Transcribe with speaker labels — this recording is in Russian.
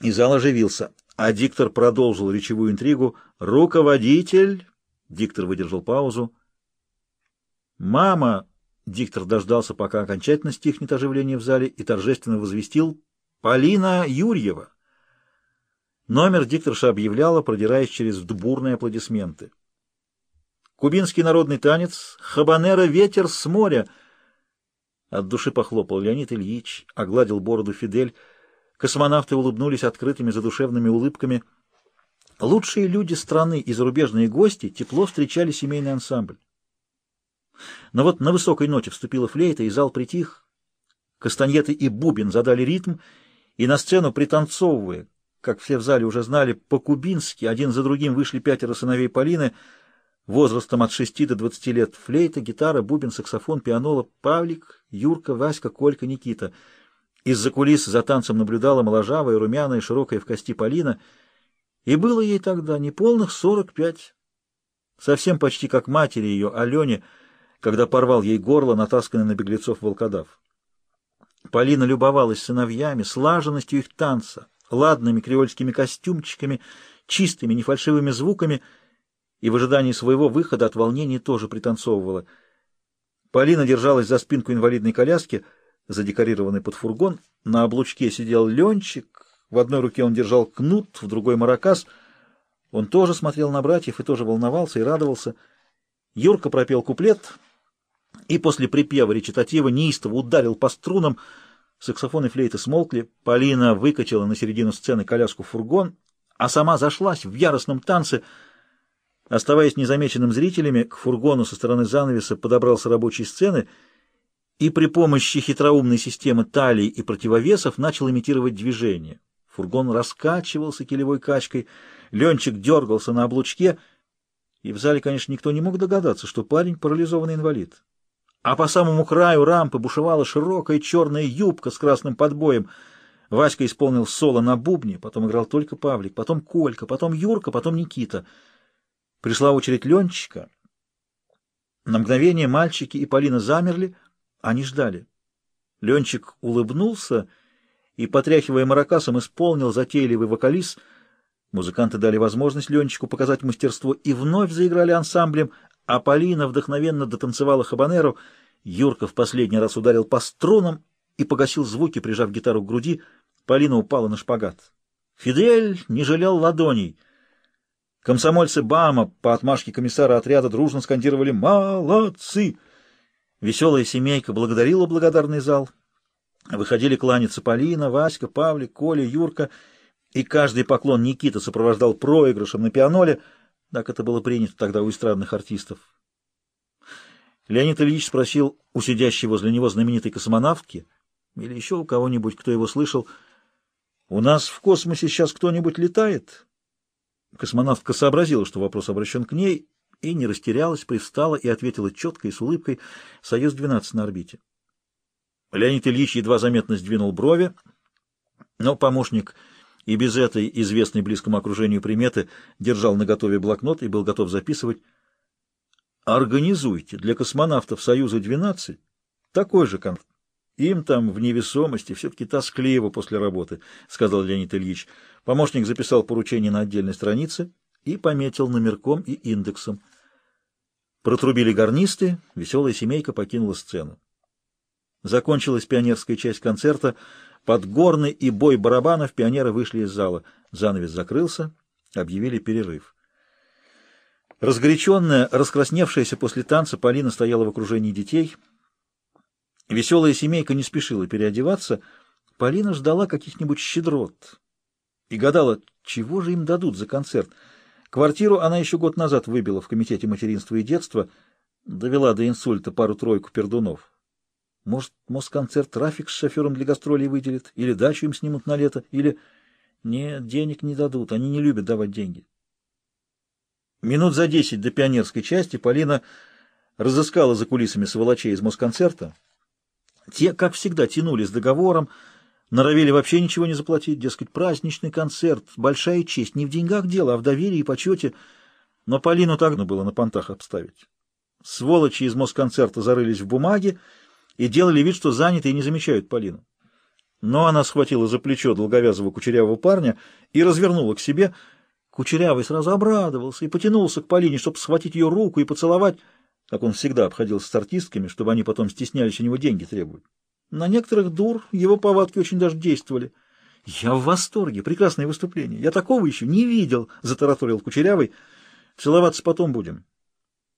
Speaker 1: И зал оживился, а диктор продолжил речевую интригу. «Руководитель!» — диктор выдержал паузу. «Мама!» — диктор дождался, пока окончательно стихнет оживление в зале, и торжественно возвестил «Полина Юрьева!» Номер дикторша объявляла, продираясь через бурные аплодисменты. Кубинский народный танец, хабанера «Ветер с моря». От души похлопал Леонид Ильич, огладил бороду Фидель. Космонавты улыбнулись открытыми задушевными улыбками. Лучшие люди страны и зарубежные гости тепло встречали семейный ансамбль. Но вот на высокой ноте вступила флейта, и зал притих. Кастаньеты и бубен задали ритм, и на сцену, пританцовывая, как все в зале уже знали, по-кубински один за другим вышли пятеро сыновей Полины, возрастом от шести до двадцати лет, флейта, гитара, бубен, саксофон, пианола, Павлик, Юрка, Васька, Колька, Никита. Из-за кулис за танцем наблюдала моложавая, румяная, широкая в кости Полина, и было ей тогда неполных сорок пять. Совсем почти как матери ее, Алене, когда порвал ей горло, натасканный на беглецов волкодав. Полина любовалась сыновьями, слаженностью их танца, ладными креольскими костюмчиками, чистыми, нефальшивыми звуками, и в ожидании своего выхода от волнения тоже пританцовывала. Полина держалась за спинку инвалидной коляски, задекорированной под фургон. На облучке сидел Ленчик, в одной руке он держал кнут, в другой — маракас. Он тоже смотрел на братьев и тоже волновался и радовался. Юрка пропел куплет и после припева речитатива неистово ударил по струнам — Саксофон и флейты смолкли, Полина выкатила на середину сцены коляску фургон, а сама зашлась в яростном танце. Оставаясь незамеченным зрителями, к фургону со стороны занавеса подобрался рабочий сцены и при помощи хитроумной системы талий и противовесов начал имитировать движение. Фургон раскачивался килевой качкой, Ленчик дергался на облучке, и в зале, конечно, никто не мог догадаться, что парень парализованный инвалид а по самому краю рампы бушевала широкая черная юбка с красным подбоем. Васька исполнил соло на бубне, потом играл только Павлик, потом Колька, потом Юрка, потом Никита. Пришла очередь Ленчика. На мгновение мальчики и Полина замерли, они ждали. Ленчик улыбнулся и, потряхивая маракасом, исполнил затейливый вокализ. Музыканты дали возможность Ленчику показать мастерство и вновь заиграли ансамблем, а Полина вдохновенно дотанцевала хабанеру. Юрка в последний раз ударил по струнам и погасил звуки, прижав гитару к груди. Полина упала на шпагат. Фидель не жалел ладоней. Комсомольцы БАМа по отмашке комиссара отряда дружно скандировали «Молодцы!». Веселая семейка благодарила благодарный зал. Выходили кланяться Полина, Васька, Павлик, Коля, Юрка, и каждый поклон Никита сопровождал проигрышем на пианоле — так это было принято тогда у эстрадных артистов. Леонид Ильич спросил у сидящей возле него знаменитой космонавтки или еще у кого-нибудь, кто его слышал, «У нас в космосе сейчас кто-нибудь летает?» Космонавтка сообразила, что вопрос обращен к ней, и не растерялась, привстала и ответила четко и с улыбкой «Союз-12 на орбите». Леонид Ильич едва заметно сдвинул брови, но помощник и без этой известной близкому окружению приметы держал наготове блокнот и был готов записывать. Организуйте для космонавтов Союза-12 такой же конфликт. Им там в невесомости все-таки тоскливо после работы, — сказал Леонид Ильич. Помощник записал поручение на отдельной странице и пометил номерком и индексом. Протрубили гарнисты, веселая семейка покинула сцену. Закончилась пионерская часть концерта — под горный и бой барабанов пионеры вышли из зала. Занавес закрылся, объявили перерыв. Разгоряченная, раскрасневшаяся после танца, Полина стояла в окружении детей. Веселая семейка не спешила переодеваться. Полина ждала каких-нибудь щедрот и гадала, чего же им дадут за концерт. Квартиру она еще год назад выбила в Комитете материнства и детства, довела до инсульта пару-тройку пердунов. Может, Москонцерт трафик с шофером для гастролей выделит, или дачу им снимут на лето, или... Нет, денег не дадут, они не любят давать деньги. Минут за десять до пионерской части Полина разыскала за кулисами сволочей из Москонцерта. Те, как всегда, тянули с договором, норовили вообще ничего не заплатить, дескать, праздничный концерт, большая честь, не в деньгах дело, а в доверии и почете. Но Полину так было на понтах обставить. Сволочи из Москонцерта зарылись в бумаге, и делали вид, что заняты и не замечают Полину. Но она схватила за плечо долговязого кучерявого парня и развернула к себе. Кучерявый сразу обрадовался и потянулся к Полине, чтобы схватить ее руку и поцеловать, как он всегда обходился с артистками, чтобы они потом стеснялись у него деньги требовать. На некоторых дур его повадки очень даже действовали. «Я в восторге! Прекрасное выступление! Я такого еще не видел!» — затараторил Кучерявый. «Целоваться потом будем.